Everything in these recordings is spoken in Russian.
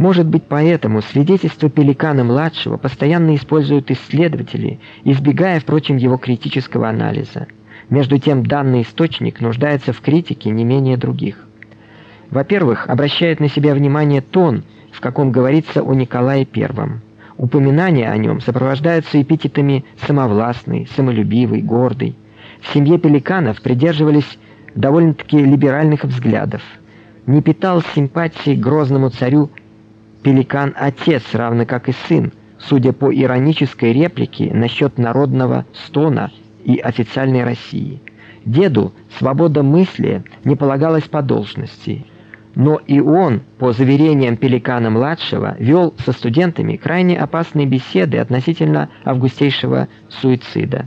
Может быть, поэтому свидетельства Пеликана-младшего постоянно используют исследователи, избегая, впрочем, его критического анализа. Между тем, данный источник нуждается в критике не менее других. Во-первых, обращает на себя внимание тон, в каком говорится о Николае I. Упоминания о нем сопровождаются эпитетами самовластный, самолюбивый, гордый. В семье Пеликанов придерживались довольно-таки либеральных взглядов. Не питал симпатии к грозному царю Пеликан отец, равно как и сын, судя по иронической реплике насчет народного стона и официальной России. Деду свобода мысли не полагалась по должности, но и он, по заверениям Пеликана младшего, вел со студентами крайне опасные беседы относительно августейшего суицида.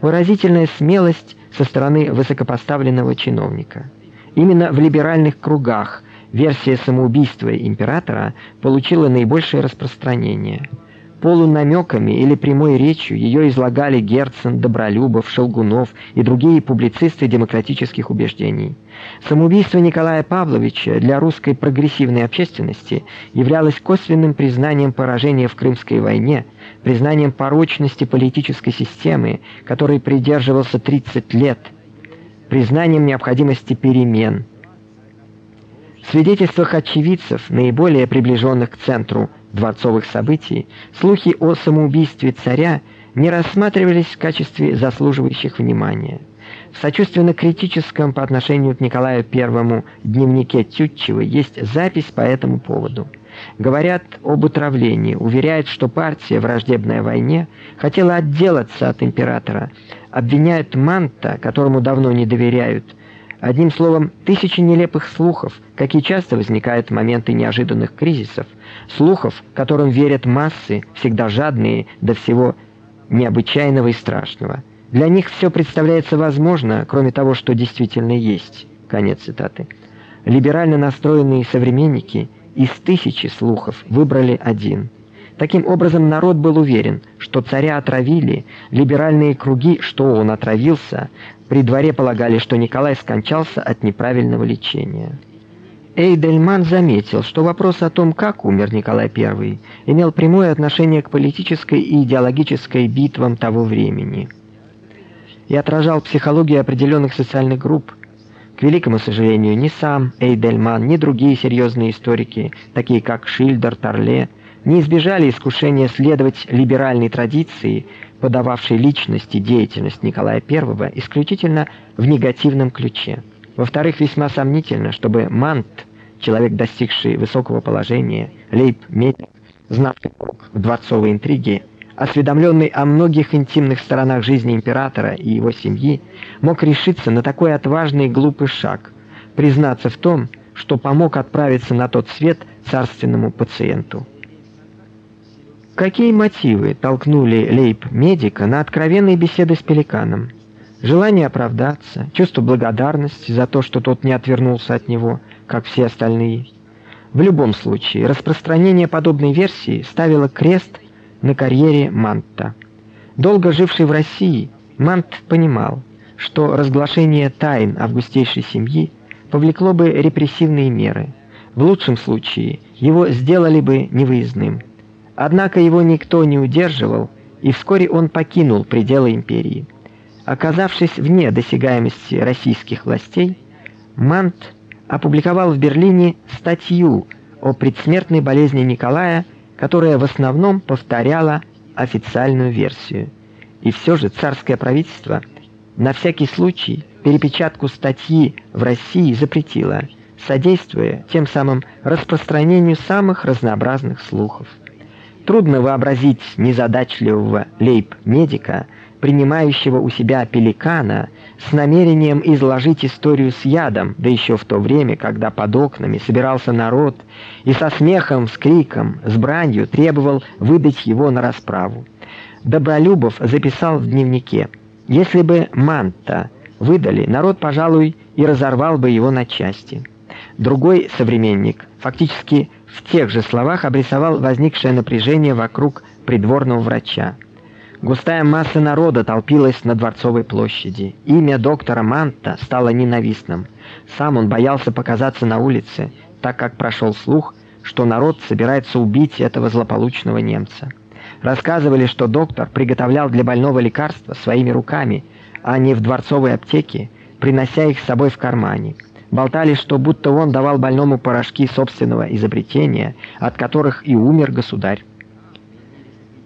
Поразительная смелость со стороны высокопоставленного чиновника. Именно в либеральных кругах версия самоубийства императора получила наибольшее распространение. Полунамеками или прямой речью ее излагали Герцен, Добролюбов, Шелгунов и другие публицисты демократических убеждений. Самоубийство Николая Павловича для русской прогрессивной общественности являлось косвенным признанием поражения в Крымской войне, признанием порочности политической системы, которой придерживался 30 лет, признанием необходимости перемен в свидетельствах очевидцев, наиболее приближенных к центру дворцовых событий, слухи о самоубийстве царя не рассматривались в качестве заслуживающих внимания. В сочувственно-критическом по отношению к Николаю I дневнике Тютчева есть запись по этому поводу. Говорят об отравлении, уверяют, что партия, враждебная войне, хотела отделаться от императора, обвиняют Манта, которому давно не доверяют, Одним словом, тысячи нелепых слухов, какие часто возникают в моменты неожиданных кризисов, слухов, которым верят массы, всегда жадные до всего необычайного и страшного. Для них все представляется возможно, кроме того, что действительно есть. Конец цитаты. Либерально настроенные современники из тысячи слухов выбрали один. Таким образом, народ был уверен, что царя отравили, либеральные круги, что он отравился, при дворе полагали, что Николай скончался от неправильного лечения. Эйдельман заметил, что вопрос о том, как умер Николай I, имел прямое отношение к политической и идеологической битвам того времени и отражал психологию определенных социальных групп. К великому сожалению, ни сам Эйдельман, ни другие серьезные историки, такие как Шильдер, Тарле, не избежали искушения следовать либеральной традиции подававший личность и деятельность Николая I исключительно в негативном ключе. Во-вторых, весьма сомнительно, чтобы Мант, человек, достигший высокого положения, лейб-медик, знавший в дворцовой интриге, осведомленный о многих интимных сторонах жизни императора и его семьи, мог решиться на такой отважный и глупый шаг признаться в том, что помог отправиться на тот свет царственному пациенту. Какие мотивы толкнули лейб-медика на откровенные беседы с Пеликаном? Желание оправдаться, чувство благодарности за то, что тот не отвернулся от него, как все остальные. В любом случае, распространение подобной версии ставило крест на карьере Манта. Долго живший в России, Мант понимал, что разглашение тайн августейшей семьи повлекло бы репрессивные меры. В лучшем случае его сделали бы невыездным. Однако его никто не удерживал, и вскоре он покинул пределы империи. Оказавшись вне досягаемости российских властей, Мант опубликовал в Берлине статью о предсмертной болезни Николая, которая в основном повторяла официальную версию. И все же царское правительство на всякий случай перепечатку статьи в России запретило, содействуя тем самым распространению самых разнообразных слухов. Трудно вообразить незадачливого лейб-медика, принимающего у себя пеликана с намерением изложить историю с ядом, да еще в то время, когда под окнами собирался народ и со смехом, с криком, с бранью требовал выдать его на расправу. Добролюбов записал в дневнике: "Если бы Манта выдали, народ, пожалуй, и разорвал бы его на части". Другой современник фактически в тех же словах обрисовал возникшее напряжение вокруг придворного врача. Густая масса народа толпилась на Дворцовой площади. Имя доктора Манта стало ненавистным. Сам он боялся показаться на улице, так как прошел слух, что народ собирается убить этого злополучного немца. Рассказывали, что доктор приготовлял для больного лекарства своими руками, а не в дворцовой аптеке, принося их с собой в кармане. Болтали, что будто он давал больному порошки собственного изобретения, от которых и умер государь.